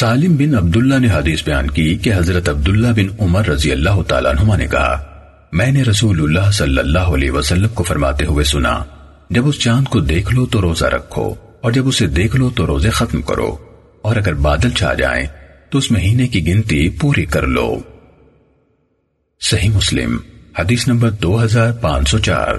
سالم بن عبداللہ نے حدیث بیان کی کہ حضرت عبداللہ بن عمر رضی اللہ تعالیٰ عنہ نے کہا، میں نے رسول اللہ صلی اللہ علیہ وسلم کو فرماتے ہوئے سنا، جب اس چاند کو دیکھ لو تو روزہ رکھو، اور جب اسے دیکھ لو تو روزے ختم کرو، اور اگر بادل چھا جائیں تو اس مہینے کی گنتی پوری کر لو۔ صحیح مسلم، حدیث نمبر دو ہزار پانچ سو چار۔